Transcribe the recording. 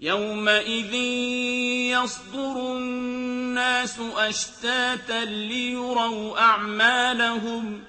يَوْمَئِذٍ يَصْدُرُ النَّاسُ أَشْتَاتًا لِّيُرَوْا أَعْمَالَهُمْ